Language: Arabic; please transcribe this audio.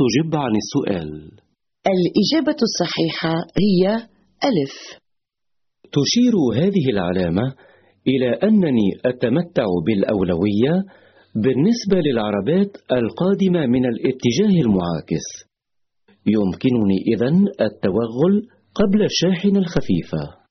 تجب عن السؤال. الإجابة الصحيحة هي ألف. تشير هذه العلامة إلى أنني أتمتع بالأولوية بالنسبة للعربات القادمة من الاتجاه المعاكس. يمكنني إذن التوغل قبل الشاحنة الخفيفة.